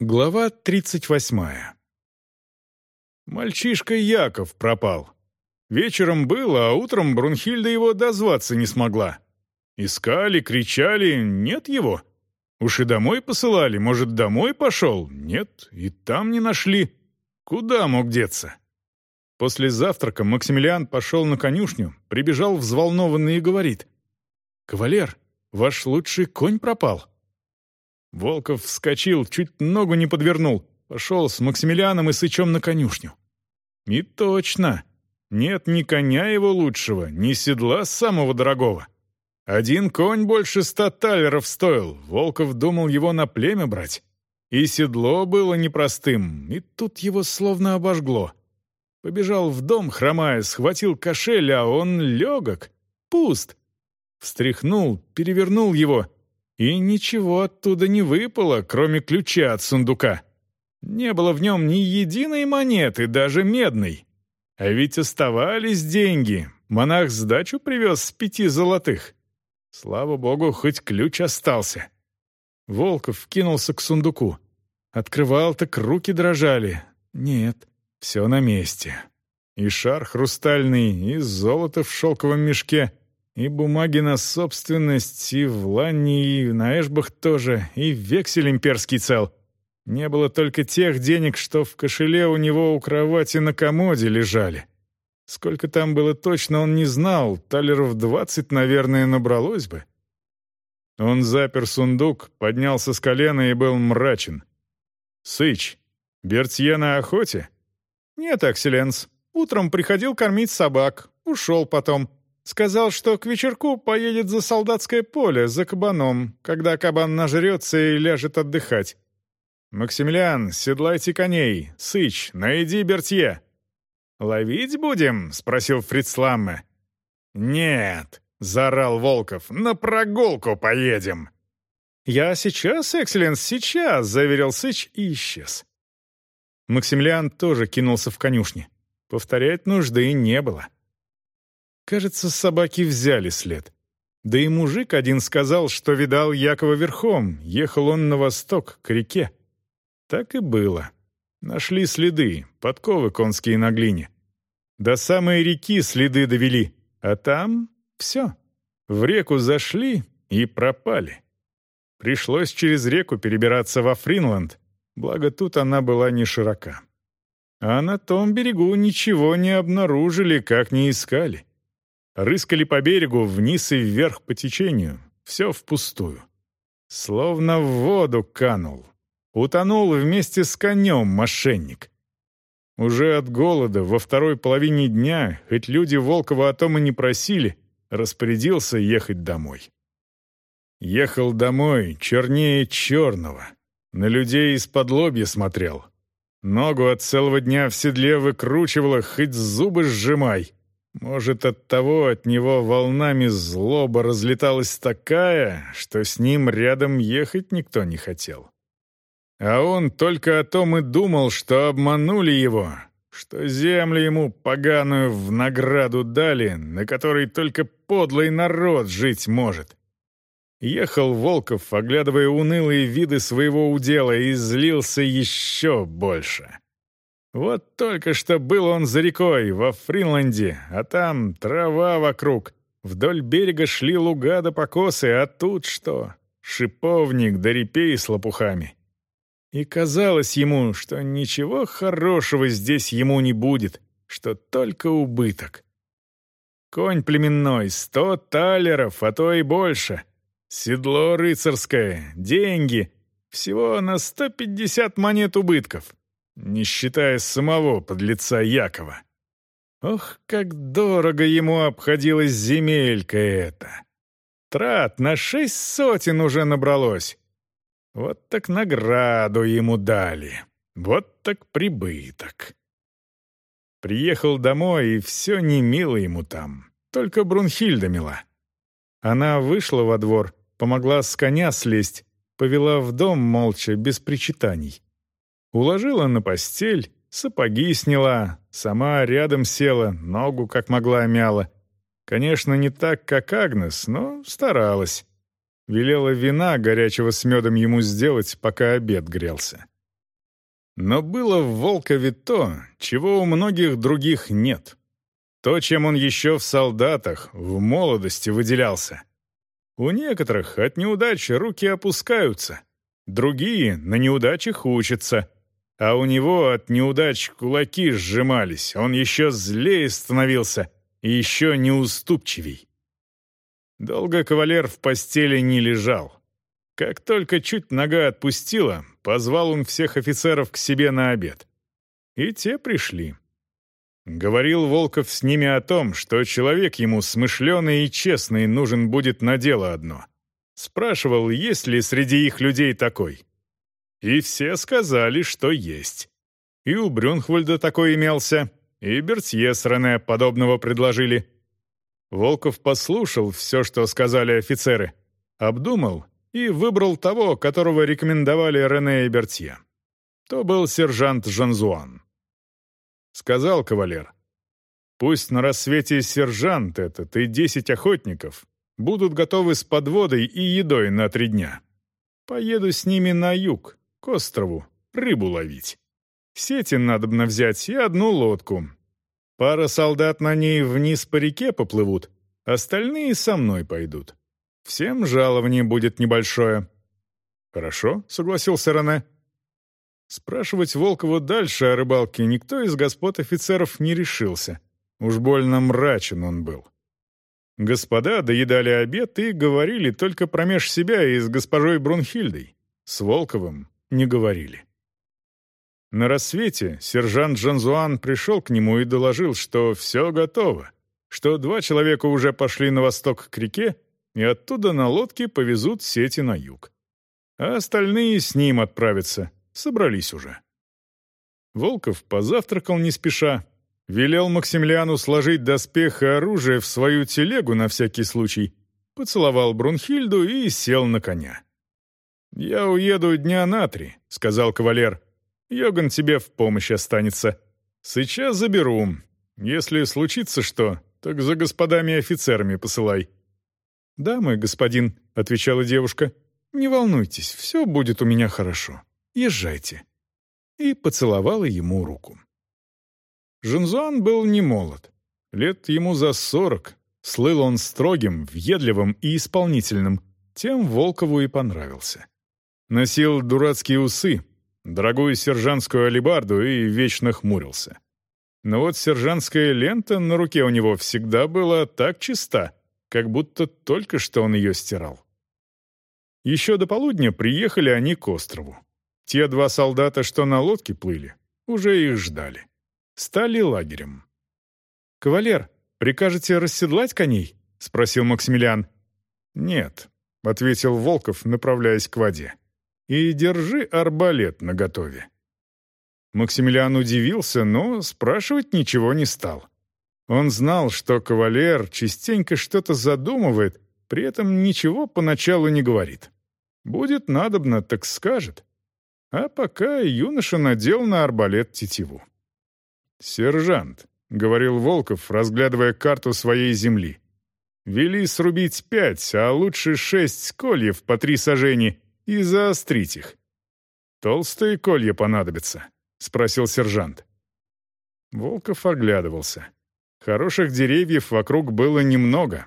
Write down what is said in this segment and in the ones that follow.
Глава тридцать восьмая. Мальчишка Яков пропал. Вечером был, а утром Брунхильда его дозваться не смогла. Искали, кричали, нет его. Уж и домой посылали, может, домой пошел? Нет, и там не нашли. Куда мог деться? После завтрака Максимилиан пошел на конюшню, прибежал взволнованный и говорит. «Кавалер, ваш лучший конь пропал». Волков вскочил, чуть ногу не подвернул. Пошел с Максимилианом и Сычом на конюшню. И точно. Нет ни коня его лучшего, ни седла самого дорогого. Один конь больше ста талеров стоил. Волков думал его на племя брать. И седло было непростым, и тут его словно обожгло. Побежал в дом, хромая, схватил кошель, а он легок, пуст. Встряхнул, перевернул его — и ничего оттуда не выпало, кроме ключа от сундука. Не было в нем ни единой монеты, даже медной. А ведь оставались деньги. Монах сдачу привез с пяти золотых. Слава богу, хоть ключ остался. Волков кинулся к сундуку. Открывал, так руки дрожали. Нет, все на месте. И шар хрустальный, и золото в шелковом мешке, и бумаги на собственность, и в Ланне, и на Эшбах тоже, и вексель имперский цел. Не было только тех денег, что в кошеле у него у кровати на комоде лежали. Сколько там было точно, он не знал, талеров двадцать, наверное, набралось бы. Он запер сундук, поднялся с колена и был мрачен. «Сыч, Бертье на охоте?» «Нет, Экселленс. Утром приходил кормить собак. Ушел потом. Сказал, что к вечерку поедет за солдатское поле, за кабаном, когда кабан нажрется и ляжет отдыхать. «Максимилиан, седлайте коней. Сыч, найди Бертье». «Ловить будем?» — спросил Фрицламме. «Нет», — заорал Волков, — «на прогулку поедем». «Я сейчас, Экселленс, сейчас», — заверил Сыч и исчез. Максимилиан тоже кинулся в конюшни. Повторять нужды не было. Кажется, собаки взяли след. Да и мужик один сказал, что видал Якова верхом, ехал он на восток, к реке. Так и было. Нашли следы, подковы конские на глине. До самой реки следы довели, а там все. В реку зашли и пропали. Пришлось через реку перебираться во Фринланд, благо тут она была не широка. А на том берегу ничего не обнаружили, как не искали. Рыскали по берегу вниз и вверх по течению. Все впустую. Словно в воду канул. Утонул вместе с конем мошенник. Уже от голода во второй половине дня, хоть люди Волкова о том и не просили, распорядился ехать домой. Ехал домой, чернее черного. На людей из-под лобья смотрел. Ногу от целого дня в седле выкручивало, хоть зубы сжимай. Может, от того от него волнами злоба разлеталась такая, что с ним рядом ехать никто не хотел. А он только о том и думал, что обманули его, что землю ему поганую в награду дали, на которой только подлый народ жить может. Ехал Волков, оглядывая унылые виды своего удела, и злился еще больше. Вот только что был он за рекой, во Фринланде, а там трава вокруг. Вдоль берега шли луга да покосы, а тут что? Шиповник да репей с лопухами. И казалось ему, что ничего хорошего здесь ему не будет, что только убыток. Конь племенной — сто талеров, а то и больше. Седло рыцарское, деньги — всего на сто пятьдесят монет убытков не считая самого подлеца Якова. Ох, как дорого ему обходилась земелька эта! Трат на шесть сотен уже набралось. Вот так награду ему дали. Вот так прибыток. Приехал домой, и все не мило ему там. Только Брунхильда мила. Она вышла во двор, помогла с коня слезть, повела в дом молча, без причитаний. Уложила на постель, сапоги сняла, сама рядом села, ногу как могла мяла. Конечно, не так, как Агнес, но старалась. Велела вина горячего с медом ему сделать, пока обед грелся. Но было в Волкове то, чего у многих других нет. То, чем он еще в солдатах, в молодости выделялся. У некоторых от неудачи руки опускаются, другие на неудачах учатся, а у него от неудач кулаки сжимались, он еще злее становился и еще неуступчивей. Долго кавалер в постели не лежал. Как только чуть нога отпустила, позвал он всех офицеров к себе на обед. И те пришли. Говорил Волков с ними о том, что человек ему смышленый и честный нужен будет на дело одно. Спрашивал, есть ли среди их людей такой. И все сказали, что есть. И у Брюнхвальда такой имелся, и Бертье с Рене подобного предложили. Волков послушал все, что сказали офицеры, обдумал и выбрал того, которого рекомендовали Рене и Бертье. То был сержант Жанзуан. Сказал кавалер. «Пусть на рассвете сержант этот и десять охотников будут готовы с подводой и едой на три дня. Поеду с ними на юг, к острову, рыбу ловить. Сети надобно взять и одну лодку. Пара солдат на ней вниз по реке поплывут, остальные со мной пойдут. Всем жалование будет небольшое». «Хорошо», — согласился Рене. Спрашивать Волкова дальше о рыбалке никто из господ офицеров не решился. Уж больно мрачен он был. Господа доедали обед и говорили только промеж себя и с госпожой Брунхильдой. С Волковым не говорили. На рассвете сержант Жанзуан пришел к нему и доложил, что все готово, что два человека уже пошли на восток к реке и оттуда на лодке повезут сети на юг. А остальные с ним отправятся — Собрались уже. Волков позавтракал не спеша, велел Максимилиану сложить доспех и оружие в свою телегу на всякий случай, поцеловал Брунхильду и сел на коня. «Я уеду дня на три», — сказал кавалер. «Йоган тебе в помощь останется. Сейчас заберу. Если случится что, так за господами офицерами посылай». «Да, мой господин», — отвечала девушка. «Не волнуйтесь, все будет у меня хорошо». Езжайте». И поцеловала ему руку. Жунзуан был не молод. Лет ему за сорок. Слыл он строгим, въедливым и исполнительным. Тем Волкову и понравился. Носил дурацкие усы, дорогую сержантскую алебарду и вечно хмурился. Но вот сержантская лента на руке у него всегда была так чиста, как будто только что он ее стирал. Еще до полудня приехали они к острову. Те два солдата, что на лодке плыли, уже их ждали. Стали лагерем. «Кавалер, прикажете расседлать коней?» — спросил Максимилиан. «Нет», — ответил Волков, направляясь к воде. «И держи арбалет наготове». Максимилиан удивился, но спрашивать ничего не стал. Он знал, что кавалер частенько что-то задумывает, при этом ничего поначалу не говорит. Будет надобно, так скажет. А пока юноша надел на арбалет тетиву. «Сержант», — говорил Волков, разглядывая карту своей земли, «вели срубить пять, а лучше шесть кольев по три сажени и заострить их». «Толстые колья понадобятся», — спросил сержант. Волков оглядывался. Хороших деревьев вокруг было немного.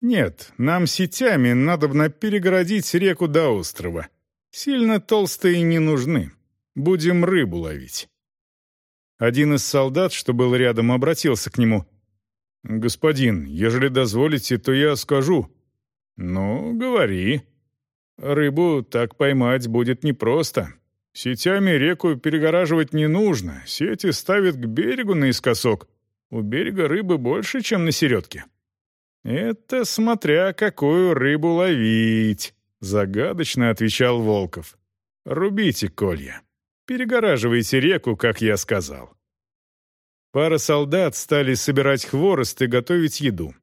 «Нет, нам сетями надобно перегородить реку до острова», Сильно толстые не нужны. Будем рыбу ловить». Один из солдат, что был рядом, обратился к нему. «Господин, ежели дозволите, то я скажу». «Ну, говори». «Рыбу так поймать будет непросто. Сетями реку перегораживать не нужно. Сети ставят к берегу наискосок. У берега рыбы больше, чем на середке». «Это смотря какую рыбу ловить». Загадочно отвечал Волков. «Рубите колья. Перегораживайте реку, как я сказал». Пара солдат стали собирать хворост и готовить еду.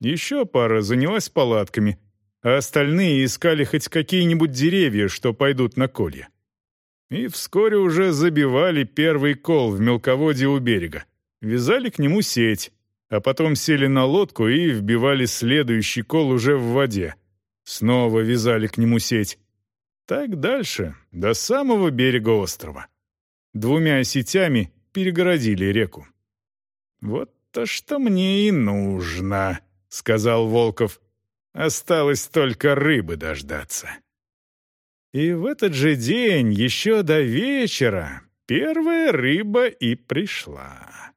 Еще пара занялась палатками, а остальные искали хоть какие-нибудь деревья, что пойдут на колья. И вскоре уже забивали первый кол в мелководье у берега, вязали к нему сеть, а потом сели на лодку и вбивали следующий кол уже в воде — Снова вязали к нему сеть. Так дальше, до самого берега острова. Двумя сетями перегородили реку. «Вот то, что мне и нужно», — сказал Волков. «Осталось только рыбы дождаться». И в этот же день, еще до вечера, первая рыба и пришла.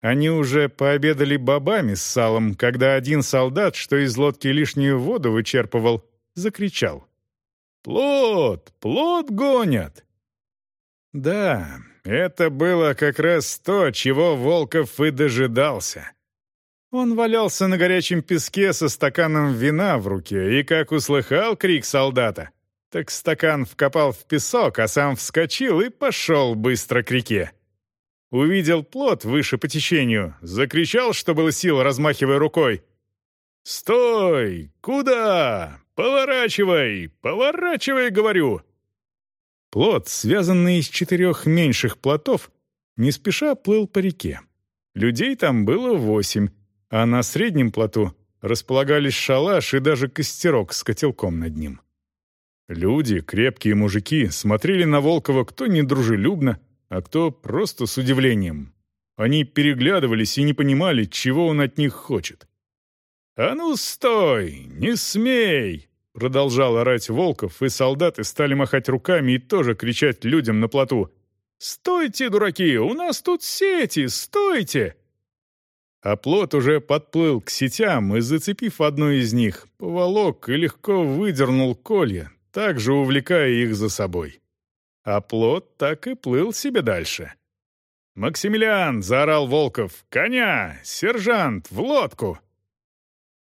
Они уже пообедали бобами с салом, когда один солдат, что из лодки лишнюю воду вычерпывал, закричал. «Плод! Плод гонят!» Да, это было как раз то, чего Волков и дожидался. Он валялся на горячем песке со стаканом вина в руке и, как услыхал крик солдата, так стакан вкопал в песок, а сам вскочил и пошел быстро к реке. Увидел плод выше по течению, закричал, что было сил, размахивая рукой. «Стой! Куда? Поворачивай! Поворачивай, говорю!» Плод, связанный из четырех меньших плотов, не спеша плыл по реке. Людей там было восемь, а на среднем плоту располагались шалаш и даже костерок с котелком над ним. Люди, крепкие мужики, смотрели на Волкова кто недружелюбно, а кто просто с удивлением. Они переглядывались и не понимали, чего он от них хочет. «А ну, стой! Не смей!» Продолжал орать Волков, и солдаты стали махать руками и тоже кричать людям на плоту. «Стойте, дураки! У нас тут сети! Стойте!» А плот уже подплыл к сетям и, зацепив одну из них, поволок и легко выдернул колья, также увлекая их за собой. А плот так и плыл себе дальше. «Максимилиан!» — заорал Волков. «Коня! Сержант! В лодку!»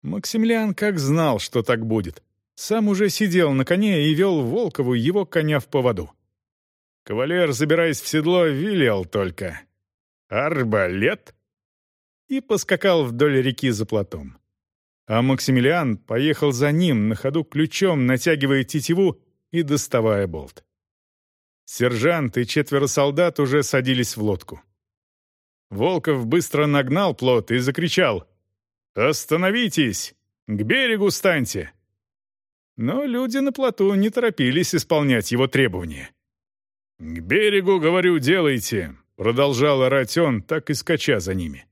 Максимилиан как знал, что так будет. Сам уже сидел на коне и вел Волкову его коня в поводу. Кавалер, забираясь в седло, велел только. «Арбалет!» И поскакал вдоль реки за плотом. А Максимилиан поехал за ним, на ходу ключом натягивая тетиву и доставая болт. Сержант и четверо солдат уже садились в лодку. Волков быстро нагнал плот и закричал «Остановитесь! К берегу станьте!» Но люди на плоту не торопились исполнять его требования. «К берегу, говорю, делайте!» — продолжал орать он, так и скача за ними.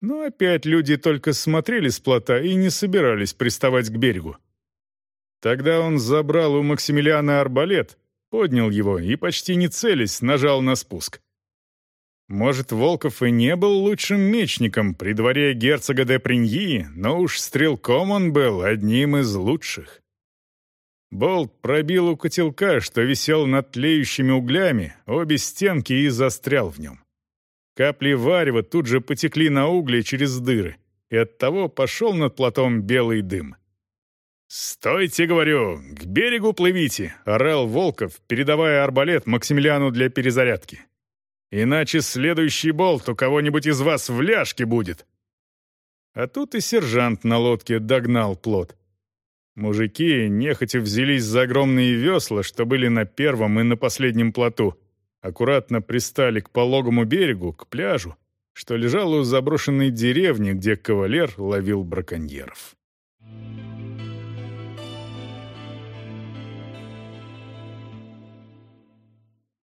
Но опять люди только смотрели с плота и не собирались приставать к берегу. Тогда он забрал у Максимилиана арбалет, поднял его и, почти не целясь, нажал на спуск. Может, Волков и не был лучшим мечником при дворе герцога де Приньи, но уж стрелком он был одним из лучших. Болт пробил у котелка, что висел над тлеющими углями, обе стенки и застрял в нем. Капли варева тут же потекли на угли через дыры, и оттого пошел над платом белый дым. «Стойте, говорю! К берегу плывите!» — орал Волков, передавая арбалет Максимилиану для перезарядки. Иначе следующий болт у кого-нибудь из вас в ляжке будет. А тут и сержант на лодке догнал плот. Мужики нехотя взялись за огромные весла, что были на первом и на последнем плоту. Аккуратно пристали к пологому берегу, к пляжу, что лежал у заброшенной деревни, где кавалер ловил браконьеров.